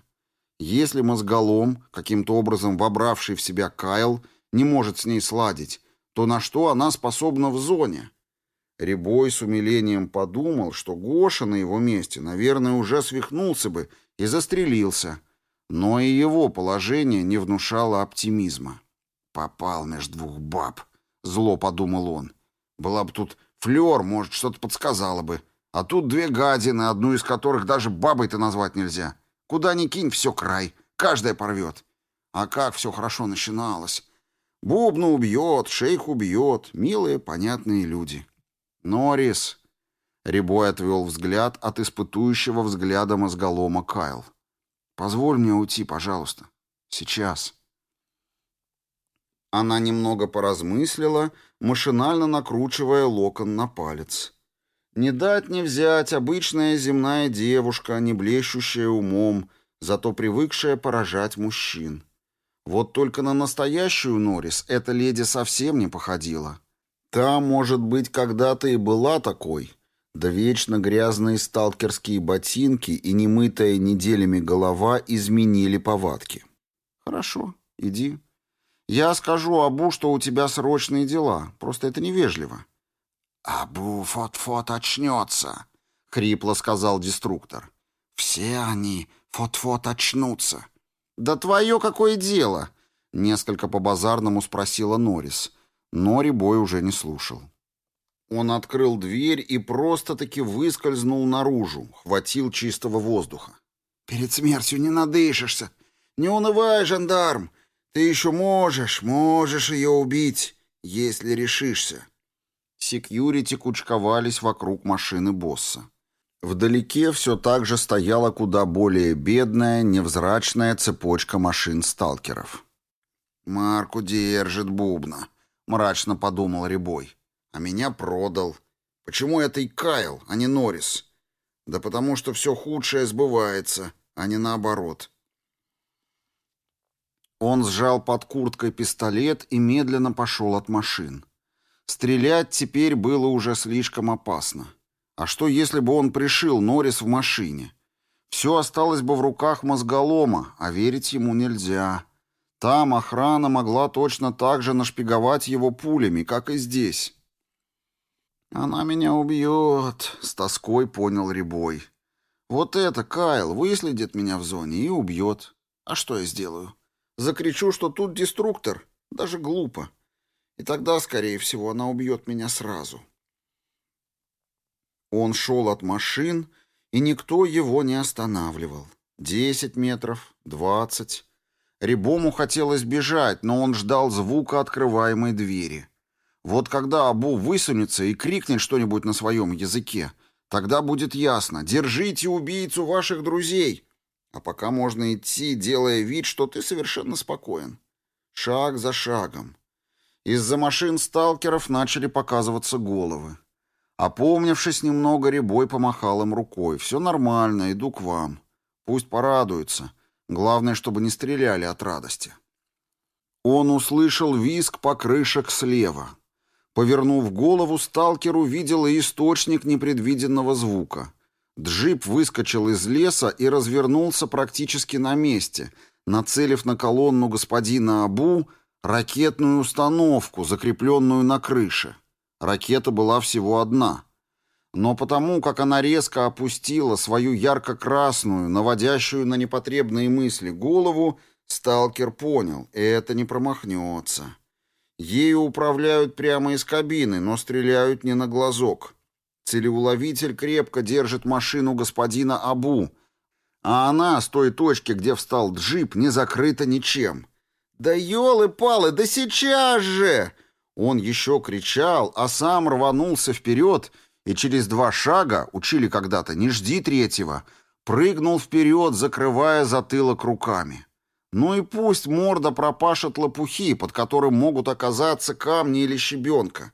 Если мозголом, каким-то образом вобравший в себя Кайл, не может с ней сладить, то на что она способна в зоне? Рябой с умилением подумал, что Гоша на его месте, наверное, уже свихнулся бы и застрелился. Но и его положение не внушало оптимизма. «Попал между двух баб», — зло подумал он. «Была бы тут флёр, может, что-то подсказала бы. А тут две гадины, одну из которых даже бабой-то назвать нельзя. Куда ни кинь, все край, каждая порвет. А как все хорошо начиналось. Бубну убьет, шейх убьет, милые, понятные люди». «Норрис!» Рябой отвел взгляд от испытующего взгляда мозголома Кайл. «Позволь мне уйти, пожалуйста. Сейчас». Она немного поразмыслила, машинально накручивая локон на палец. Не дать не взять обычная земная девушка, не блещущая умом, зато привыкшая поражать мужчин. Вот только на настоящую Норрис эта леди совсем не походила. Та, может быть, когда-то и была такой,
Да вечно грязные сталкерские ботинки и немытая неделями голова изменили повадки.
«Хорошо, иди. Я скажу Абу, что у тебя срочные дела. Просто это невежливо».
«Абу фот-фот очнется», — хрипло сказал деструктор. «Все они фот-фот очнутся».
«Да твое какое дело?» — несколько по-базарному спросила Норрис. Но Рябой уже не слушал. Он открыл дверь и просто-таки выскользнул наружу, хватил чистого воздуха.
«Перед смертью не надышишься. Не унывай, жандарм. Ты еще можешь, можешь ее убить, если решишься».
Секьюрити кучковались вокруг машины босса. Вдалеке все так же стояла куда более бедная, невзрачная цепочка машин-сталкеров.
«Марку держит бубна», — мрачно подумал Рябой. «А меня продал. Почему это и Кайл, а не Норрис? Да потому что все худшее сбывается, а не наоборот».
Он сжал под курткой пистолет и медленно пошел от машин. Стрелять теперь было уже слишком опасно. А что, если бы он пришил Норрис в машине? Все осталось бы в руках мозголома, а верить ему нельзя. Там охрана могла точно так же нашпиговать его пулями, как и здесь. «Она меня убьет», — с тоской понял Рябой. «Вот это, Кайл, выследит меня в зоне и убьет. А что я сделаю? Закричу, что тут деструктор? Даже глупо. И тогда, скорее всего, она убьет меня сразу». Он шел от машин, и никто его не останавливал. Десять метров, двадцать. Рябому хотелось бежать, но он ждал звука открываемой двери. Вот когда Абу высунется и крикнет что-нибудь на своем языке, тогда будет ясно «Держите убийцу ваших друзей!» А пока можно идти, делая вид, что ты совершенно спокоен. Шаг за шагом. Из-за машин сталкеров начали показываться головы. Опомнившись немного, Рябой помахал им рукой. «Все нормально, иду к вам. Пусть порадуются. Главное, чтобы не стреляли от радости». Он услышал визг покрышек слева. Повернув голову, сталкер увидел источник непредвиденного звука. Джип выскочил из леса и развернулся практически на месте, нацелив на колонну господина Абу ракетную установку, закрепленную на крыше. Ракета была всего одна. Но потому, как она резко опустила свою ярко-красную, наводящую на непотребные мысли голову, сталкер понял, это не промахнется. Ею управляют прямо из кабины, но стреляют не на глазок. Целеуловитель крепко держит машину господина Абу, а она с той точки, где встал джип, не закрыта ничем. «Да елы-палы, да сейчас же!» Он еще кричал, а сам рванулся вперед и через два шага, учили когда-то, не жди третьего, прыгнул вперед, закрывая затылок руками. Ну и пусть морда пропашет лопухи, под которым могут оказаться камни или щебенка.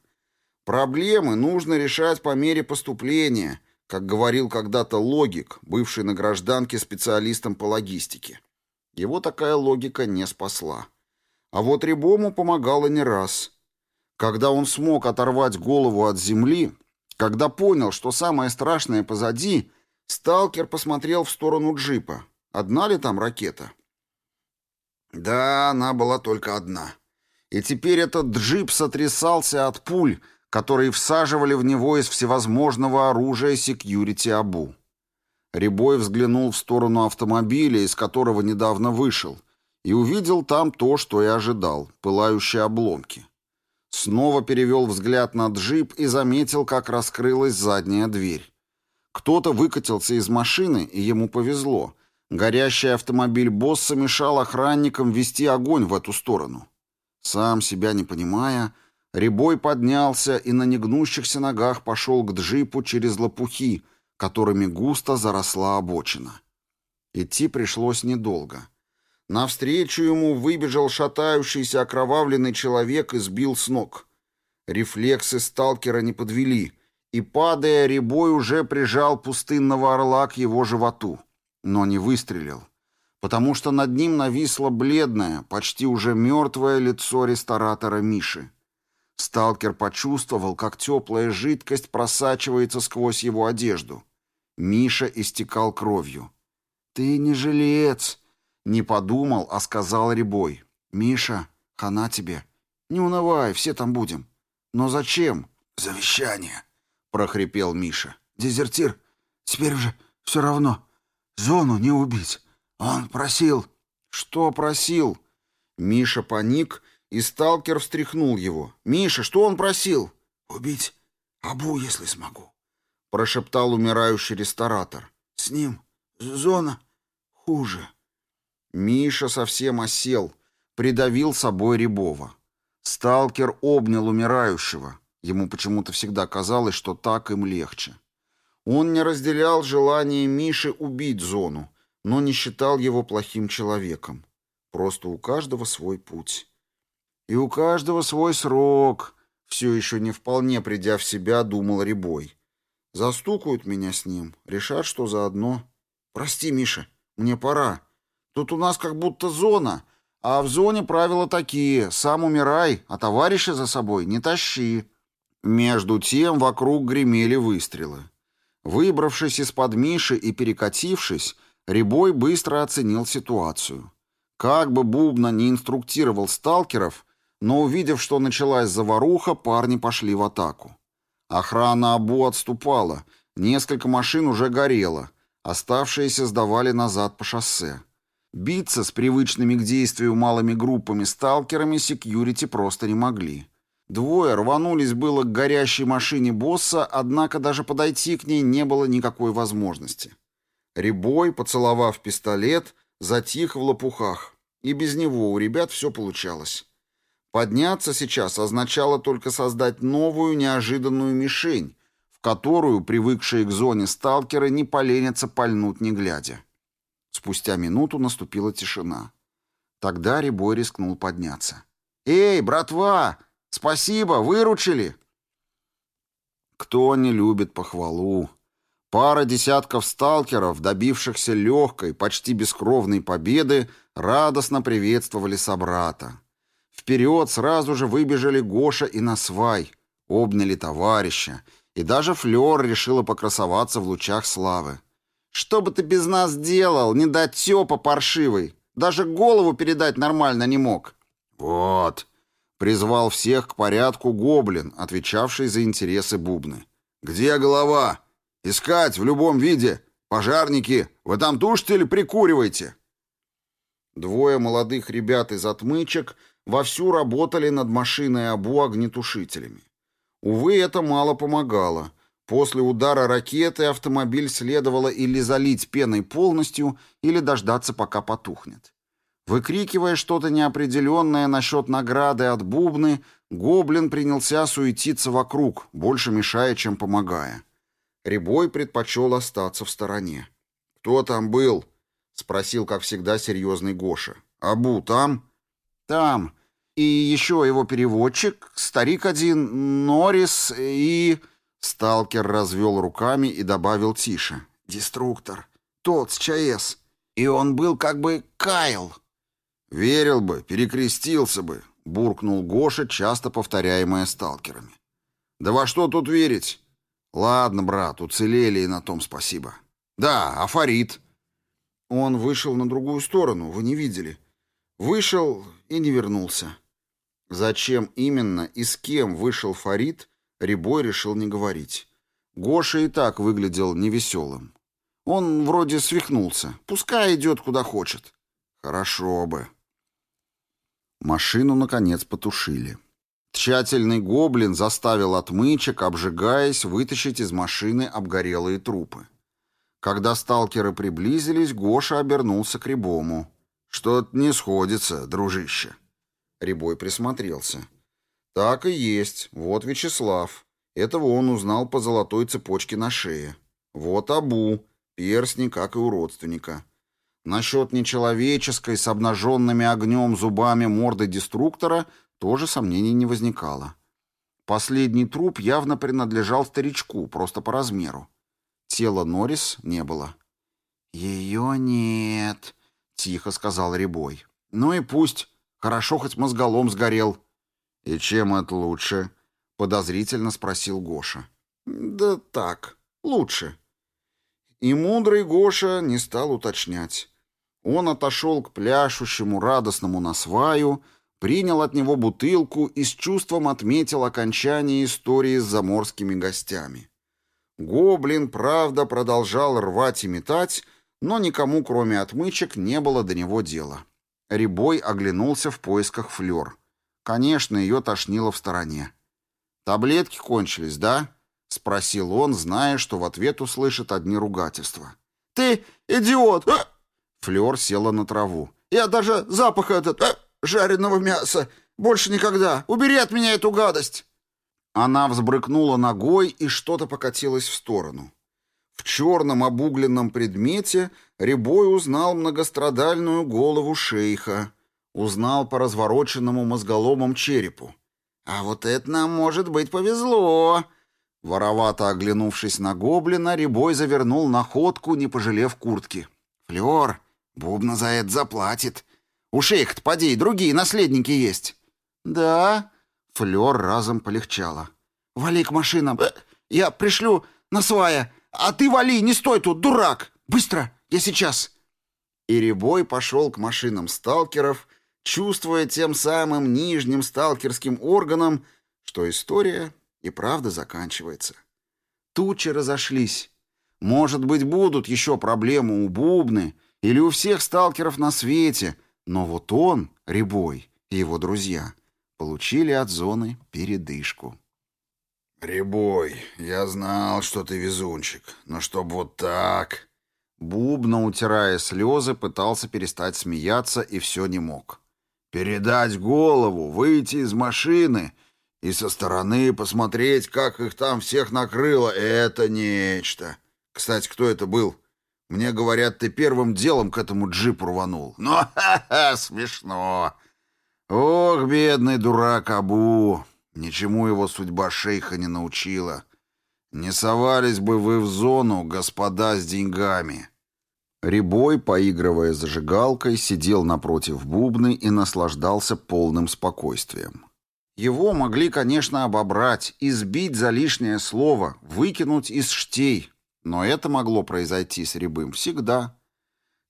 Проблемы нужно решать по мере поступления, как говорил когда-то логик, бывший на гражданке специалистом по логистике. Его такая логика не спасла. А вот Рябому помогала не раз. Когда он смог оторвать голову от земли, когда понял, что самое страшное позади, сталкер посмотрел в сторону джипа. Одна ли там ракета? Да, она была только одна. И теперь этот джип сотрясался от пуль, которые всаживали в него из всевозможного оружия секьюрити Абу. Рябой взглянул в сторону автомобиля, из которого недавно вышел, и увидел там то, что и ожидал — пылающие обломки. Снова перевел взгляд на джип и заметил, как раскрылась задняя дверь. Кто-то выкатился из машины, и ему повезло. Горящий автомобиль босса мешал охранникам вести огонь в эту сторону. Сам себя не понимая, Рябой поднялся и на негнущихся ногах пошел к джипу через лопухи, которыми густо заросла обочина. Идти пришлось недолго. Навстречу ему выбежал шатающийся окровавленный человек и сбил с ног. Рефлексы сталкера не подвели, и, падая, Рябой уже прижал пустынного орла к его животу, но не выстрелил, потому что над ним нависло бледное, почти уже мертвое лицо ресторатора Миши.
Сталкер почувствовал, как теплая жидкость просачивается сквозь его одежду. Миша истекал кровью. «Ты не жилец!» Не подумал, а сказал Рябой. «Миша, хана тебе. Не унывай, все там будем. Но зачем?»
«Завещание», —
прохрипел Миша.
«Дезертир, теперь уже все равно. Зону не убить. Он просил...»
«Что просил?» Миша паник, и сталкер встряхнул его. «Миша, что он просил?»
«Убить Абу, если смогу», —
прошептал умирающий ресторатор.
«С ним зона хуже».
Миша совсем осел, придавил собой Рябова. Сталкер обнял умирающего. Ему почему-то всегда казалось, что так им легче. Он не разделял желание Миши убить зону, но не считал его плохим человеком. Просто у каждого свой путь. И у каждого свой срок, все еще не вполне придя в себя, думал Рябой. Застукают меня с ним, решат, что заодно. Прости, Миша, мне пора. Тут у нас как будто зона, а в зоне правила такие: сам умирай, а товарища за собой не тащи. Между тем вокруг гремели выстрелы. Выбравшись из-под Миши и перекатившись, Рябой быстро оценил ситуацию. Как бы Бубна не инструктировал сталкеров, но увидев, что началась заваруха, парни пошли в атаку. Охрана Абу отступала, несколько машин уже горело, оставшиеся сдавали назад по шоссе. Биться с привычными к действию малыми группами сталкерами секьюрити просто не могли. Двое рванулись было к горящей машине босса, однако даже подойти к ней не было никакой возможности. Рябой, поцеловав пистолет, затих в лопухах. И без него у ребят все получалось. Подняться сейчас означало только создать новую неожиданную мишень, в которую привыкшие к зоне сталкеры не поленятся пальнуть не глядя. Спустя минуту наступила тишина. Тогда Рябой рискнул подняться. «Эй, братва! Спасибо, выручили!» Кто не любит похвалу? Пара десятков сталкеров, добившихся легкой, почти бескровной победы, радостно приветствовали собрата. Вперед сразу же выбежали Гоша и Насвай, обняли товарища, и даже Флёр решила покрасоваться в лучах славы. Что бы ты без нас делал, не недотёпа паршивый? Даже голову передать нормально не мог. Вот, призвал всех к порядку гоблин, отвечавший за интересы бубны. Где голова? Искать в любом виде. Пожарники, вы там тушите или прикуриваете? Двое молодых ребят из отмычек вовсю работали над машиной Абу огнетушителями. Увы, это мало помогало. После удара ракеты автомобиль следовало или залить пеной полностью, или дождаться, пока потухнет. Выкрикивая что-то неопределенное насчет награды от бубны, гоблин принялся суетиться вокруг, больше мешая, чем помогая. Рябой предпочел остаться в стороне. «Кто там был?» — спросил, как всегда, серьезный Гоша. «Абу там?» «Там. И еще его переводчик, старик один, Норрис и...» Сталкер развел руками и добавил тише. «Деструктор. Тот с ЧАЭС. И он был как бы Кайл». «Верил бы, перекрестился бы», — буркнул Гоша, часто повторяемое сталкерами. «Да во что тут верить? Ладно, брат, уцелели и на том спасибо. Да, а Фарид?» Он вышел на другую сторону, вы не видели. Вышел и не вернулся. Зачем именно и с кем вышел Фарид, Рябой решил не говорить. Гоша и так выглядел невеселым. Он вроде свихнулся. Пускай идет куда хочет. Хорошо бы. Машину, наконец, потушили. Тщательный гоблин заставил отмычек, обжигаясь, вытащить из машины обгорелые трупы. Когда сталкеры приблизились, Гоша обернулся к Рябому. «Что-то не сходится, дружище». Рябой присмотрелся. Так и есть. Вот Вячеслав. Этого он узнал по золотой цепочке на шее. Вот Абу. Перстни, как и у родственника. Насчет нечеловеческой с обнаженными огнем зубами морды деструктора тоже сомнений не возникало. Последний труп явно принадлежал старичку, просто по размеру. Тела Норрис не было. «Ее нет», — тихо сказал Рябой. «Ну и пусть. Хорошо, хоть мозголом сгорел». «И чем это лучше?» — подозрительно спросил Гоша.
«Да так, лучше». И мудрый Гоша не стал уточнять. Он отошел к пляшущему радостному насваю, принял от него бутылку и с чувством отметил окончание истории с заморскими гостями. Гоблин, правда, продолжал рвать и метать, но никому, кроме отмычек, не было до него дела. Рябой оглянулся в поисках флёр. Конечно, ее тошнило в стороне. «Таблетки кончились, да?» — спросил он, зная, что в ответ услышит одни ругательства.
«Ты идиот!»
Флёр села на траву.
«Я даже запах этот э, жареного мяса больше никогда! Убери от меня эту гадость!»
Она взбрыкнула ногой, и что-то покатилось в сторону. В черном обугленном предмете Рябой узнал многострадальную голову шейха, узнал по развороченному мозголомом черепу. «А вот это нам, может быть, повезло!» Воровато оглянувшись на гоблина, Рябой завернул находку, не пожалев куртки. «Флёр, Бубна за это заплатит. У шейха-то, поди, другие наследники есть». «Да?» Флёр разом полегчало. «Вали к машинам. Э, я пришлю на свая. А ты вали, не стой тут, дурак! Быстро, я сейчас!» И Рябой пошел к машинам сталкеров, чувствуя тем самым нижним сталкерским органом, что история и правда заканчивается. Тучи разошлись. Может быть, будут еще проблемы у Бубны или у всех сталкеров на свете, но вот он, Рябой, и его друзья получили от зоны передышку.
«Рябой, я знал, что ты везунчик, но чтоб вот так...»
Бубна, утирая слезы, пытался перестать смеяться и все не мог.
«Передать голову, выйти из машины и со стороны посмотреть, как их там всех накрыло, это нечто. Кстати, кто это был? Мне говорят, ты первым делом к этому джипу рванул. Ну, [laughs] ха-ха, смешно. Ох, бедный дурак Абу, ничему его судьба шейха не научила. Не совались бы вы в зону, господа с деньгами.
Рябой, поигрывая зажигалкой, сидел напротив бубны и наслаждался полным спокойствием. Его могли, конечно, обобрать, избить за лишнее слово, выкинуть из штей, но это могло произойти с Рябым всегда.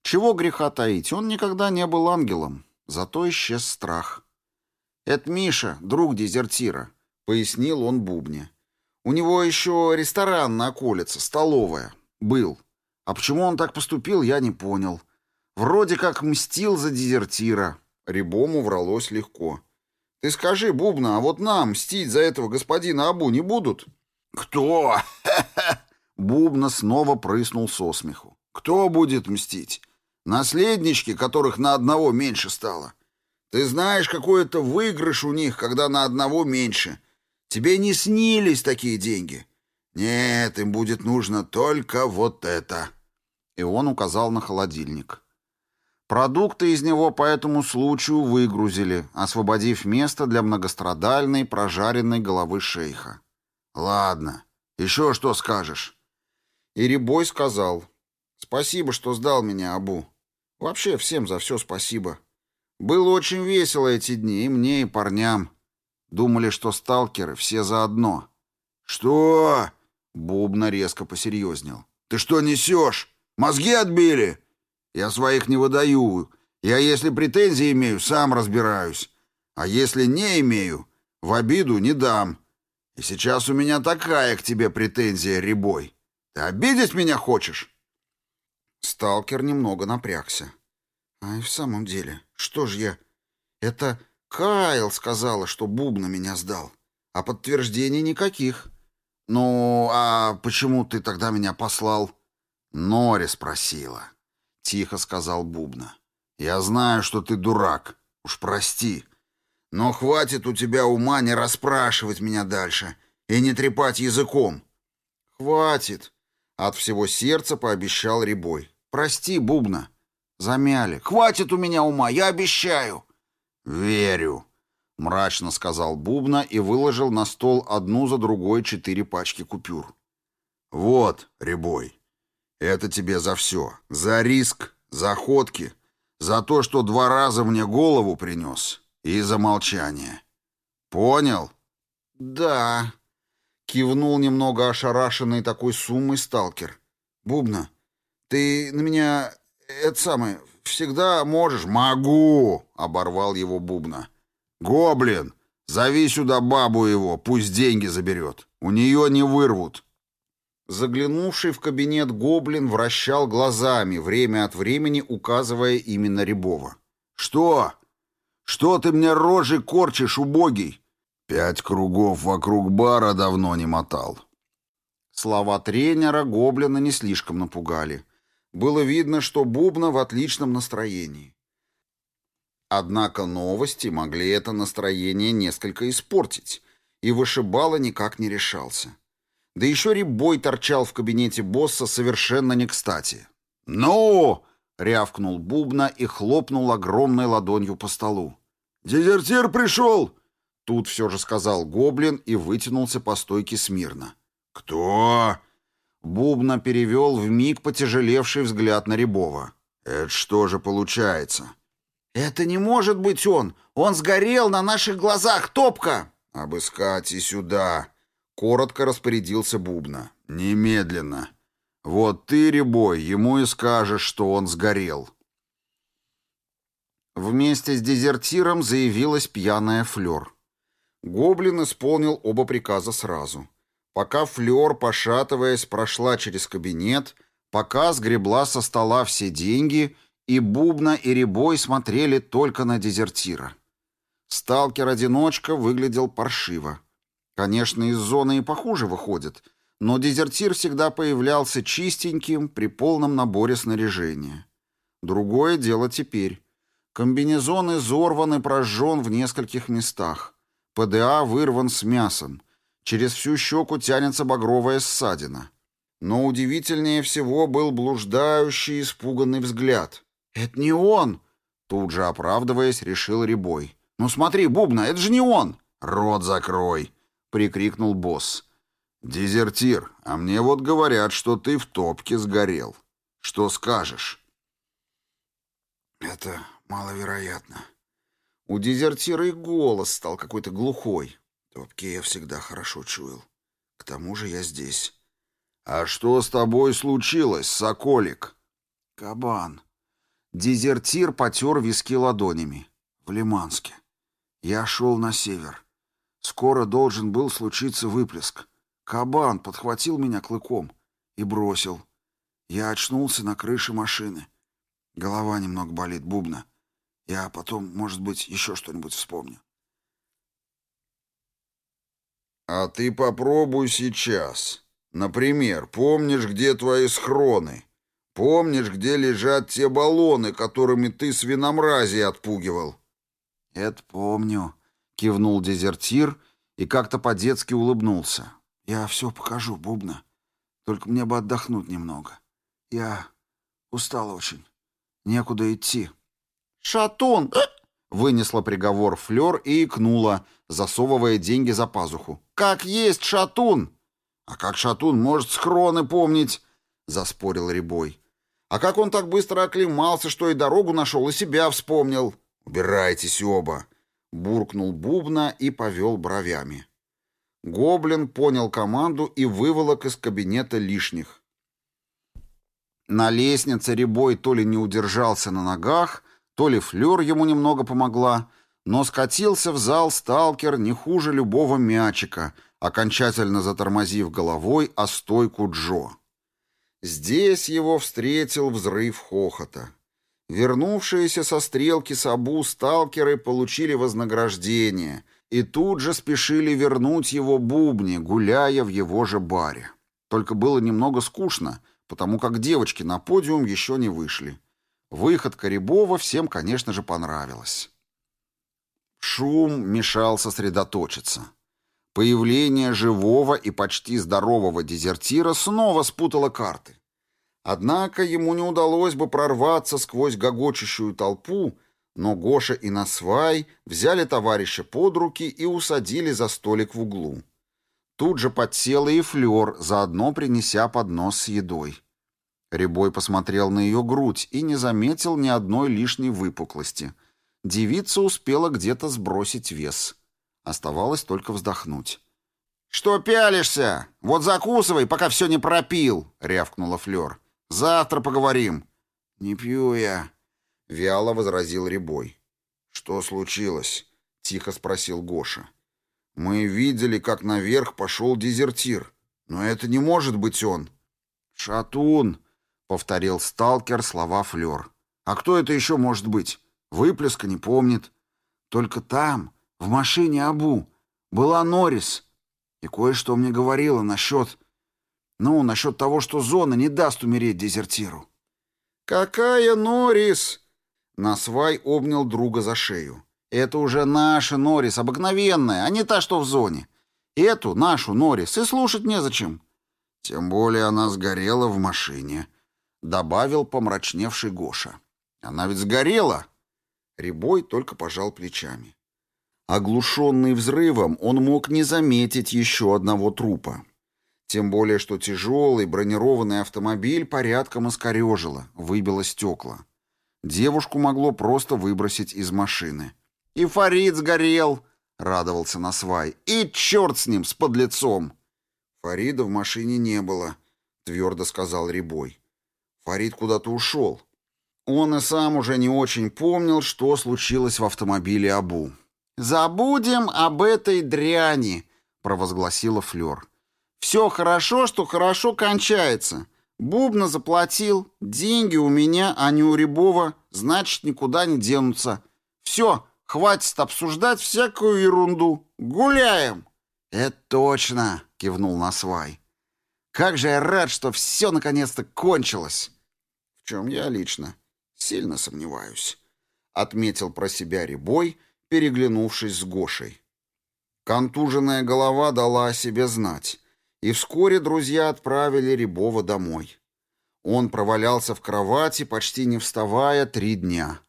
Чего греха таить, он никогда не был ангелом. Зато исчез страх. «Это Миша, друг дезертира», — пояснил он Бубне. «У него еще ресторан на околице, столовая. Был. А почему он так поступил, я не понял. Вроде как мстил за дезертира». Рябому вралось легко. «Ты скажи, Бубна, а вот нам мстить за этого господина Абу не будут?»
«Кто?» [laughs]
Бубна снова прыснул со смеху.
«Кто будет мстить? Наследнички, которых на одного меньше стало. Ты знаешь, какой это выигрыш у них, когда на одного меньше. Тебе не снились такие деньги. Нет, им будет нужно только вот это.
И он указал на холодильник. Продукты из него по этому случаю выгрузили, освободив место для многострадальной прожаренной головы шейха.
«Ладно, еще что скажешь?»
И Рябой сказал, «Спасибо, что сдал меня, Абу. Вообще всем за все спасибо. Было очень весело эти дни, и мне, и парням. Думали, что сталкеры все заодно.
«Что?»
— Бубна резко посерьезнел.
«Ты что несешь? Мозги отбили?» «Я своих не выдаю. Я, если претензии имею, сам разбираюсь. А если не имею, в обиду не дам. И сейчас у меня такая к тебе претензия, Рябой. Ты обидеть меня хочешь?»
Сталкер немного напрягся. «А и в самом деле, что ж я... Это Кайл сказала, что Бубна меня сдал, а подтверждений никаких. Ну, а почему ты тогда меня послал?»
Нори спросила. Тихо сказал Бубна. «Я знаю, что ты дурак. Уж прости. Но хватит у тебя ума не расспрашивать меня дальше и не трепать языком».
«Хватит», от всего сердца пообещал Рябой. «Прости, Бубна». Замяли. «Хватит у меня ума, я обещаю».
«Верю», — мрачно сказал Бубна и выложил на стол одну за другой четыре пачки купюр. «Вот, Рябой, это тебе за все. За риск, за ходки, за то, что два раза мне голову принес, и за молчание.
Понял?
Да. Кивнул немного ошарашенный такой суммой сталкер. Бубна, ты на меня, это самое, всегда можешь?
Могу, оборвал его Бубна. Гоблин, зови сюда бабу его, пусть деньги заберет. У нее не вырвут.
Заглянувший в кабинет гоблин вращал глазами, время от времени указывая именно Рябова.
«Что? Что ты мне рожи корчишь, убогий?» «Пять кругов вокруг бара давно не мотал».
Слова тренера гоблина не слишком напугали. Было видно, что Бубна в отличном настроении. Однако новости могли это настроение несколько испортить, и вышибала никак не решался. Да еще Рябой торчал в кабинете босса совершенно не кстати.
«Ну!»
— рявкнул Бубна и хлопнул огромной ладонью по столу.
«Дезертир пришел!»
Тут все же сказал Гоблин и вытянулся по стойке смирно.
«Кто?»
Бубна перевел в миг потяжелевший взгляд на Рябова.
«Это что же получается?»
«Это не может быть он! Он сгорел на наших глазах, топка!»
«Обыскать и сюда!» Коротко распорядился Бубна. «Немедленно. Вот ты, Рябой, ему и скажешь, что он сгорел».
Вместе с дезертиром заявилась пьяная Флёр. Гоблин исполнил оба приказа сразу. Пока Флёр, пошатываясь, прошла через кабинет, пока сгребла со стола все деньги, и Бубна и Рябой смотрели только на дезертира. Сталкер-одиночка выглядел паршиво. Конечно, из зоны и похуже выходит, но дезертир всегда появлялся чистеньким при полном наборе снаряжения. Другое дело теперь. Комбинезон изорван и прожжен в нескольких местах. ПДА вырван с мясом. Через всю щеку тянется багровая ссадина. Но удивительнее всего был блуждающий, испуганный взгляд. «Это не он!» Тут же, оправдываясь, решил Рябой. «Ну смотри, Бубна, это же не он!»
«Рот закрой!» — прикрикнул босс. «Дезертир, а мне вот говорят, что ты в топке сгорел. Что скажешь?»
«Это маловероятно». У дезертира и голос стал какой-то глухой. Топки я всегда хорошо чуял. К тому же я здесь.
«А что с тобой случилось, соколик?»
«Кабан». Дезертир потер виски ладонями. В Лиманске. Я шел на север. Скоро должен был случиться выплеск. Кабан подхватил меня клыком и бросил. Я очнулся на крыше машины. Голова немного болит, бубна. Я потом, может быть, еще что-нибудь вспомню.
А ты попробуй сейчас. Например, помнишь, где твои схроны? Помнишь, где лежат те баллоны, которыми ты свиномрази отпугивал?
Это помню кивнул дезертир и как-то по-детски улыбнулся. Я все покажу, Бубна. Только мне бы отдохнуть немного. Я устал очень. Некуда идти. Шатун! Вынесла приговор Флёр и икнула, засовывая деньги за пазуху. «Как есть шатун!» «А как шатун может схроны помнить?» — заспорил Рябой. «А как он так быстро оклемался, что и дорогу нашел, и себя вспомнил?»
«Убирайтесь оба!»
буркнул Бубна и повел бровями. Гоблин понял команду и выволок из кабинета лишних. На лестнице Рябой то ли не удержался на ногах, то ли флёр ему немного помогла, но скатился в зал сталкер не хуже любого мячика, окончательно затормозив головой о стойку Джо. Здесь его встретил взрыв хохота. Вернувшиеся со стрелки Сабу сталкеры получили вознаграждение и тут же спешили вернуть его бубни, гуляя в его же баре. Только было немного скучно, потому как девочки на подиум еще не вышли. Выход Корябова всем, конечно же, понравилась. Шум мешал сосредоточиться. Появление живого и почти здорового дезертира снова спутало карты. Однако ему не удалось бы прорваться сквозь гогочущую толпу, но Гоша и Насвай взяли товарища под руки и усадили за столик в углу. Тут же подсела и Флёр, заодно принеся поднос с едой. Рябой посмотрел на ее грудь и не заметил ни одной лишней выпуклости. Девица успела где-то сбросить вес.
Оставалось только вздохнуть. «Что пялишься? Вот закусывай, пока все не пропил!» — рявкнула Флёр. «Завтра поговорим».
«Не пью я», — вяло возразил Рябой.
«Что случилось?» — тихо спросил Гоша.
«Мы видели, как наверх пошел дезертир, но это не может быть он».
«Шатун», — повторил сталкер слова Флёр. «А кто это еще может быть? Выплеска не помнит. Только там, в машине Абу, была Норрис». И кое-что мне говорила насчет... Ну, насчет того, что зона не даст умереть дезертиру.
«Какая Норрис?» Насвай обнял друга за шею.
«Это уже наша Норрис, обыкновенная, а не та, что в зоне. Эту, нашу Норрис, и слушать незачем».
«Тем более она сгорела в машине», —
добавил помрачневший Гоша. «Она ведь сгорела!» Рябой только пожал плечами. Оглушенный взрывом, он мог не заметить еще одного трупа. Тем более, что тяжелый бронированный автомобиль порядком искорежило, выбило стекла. Девушку могло просто выбросить из машины. «И Фарид сгорел!» — радовался Насвай. «И черт с ним, с подлецом!»
«Фарида в машине не было», — твердо сказал Рябой. «Фарид куда-то ушел».
Он и сам уже не очень помнил, что случилось в автомобиле Абу. «Забудем об этой дряни», — провозгласила Флёр. «Все хорошо, что хорошо кончается. Бубна заплатил, деньги у меня, а не у Рябова, значит, никуда не денутся. Все, хватит обсуждать всякую ерунду. Гуляем!» «Это точно!» — кивнул Насвай. «Как же я рад, что все наконец-то кончилось!»
«В чем я лично сильно сомневаюсь», — отметил про себя Рябой — переглянувшись с Гошей. Контуженная голова дала о себе знать, и вскоре друзья отправили Рябова домой. Он провалялся в кровати, почти не вставая, три дня.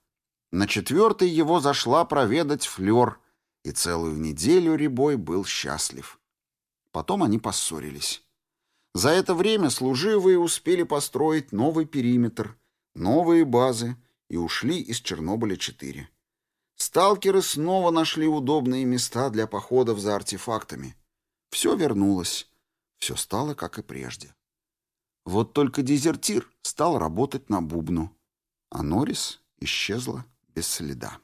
На четвертый его зашла проведать Флёр, и целую неделю Рябой был счастлив. Потом они поссорились. За это время служивые успели построить новый периметр, новые базы и ушли из Чернобыля-4. Сталкеры снова нашли удобные места для походов за артефактами. Все вернулось. Все стало, как и прежде. Вот только дезертир стал работать на бубну, а Норрис исчезла без следа.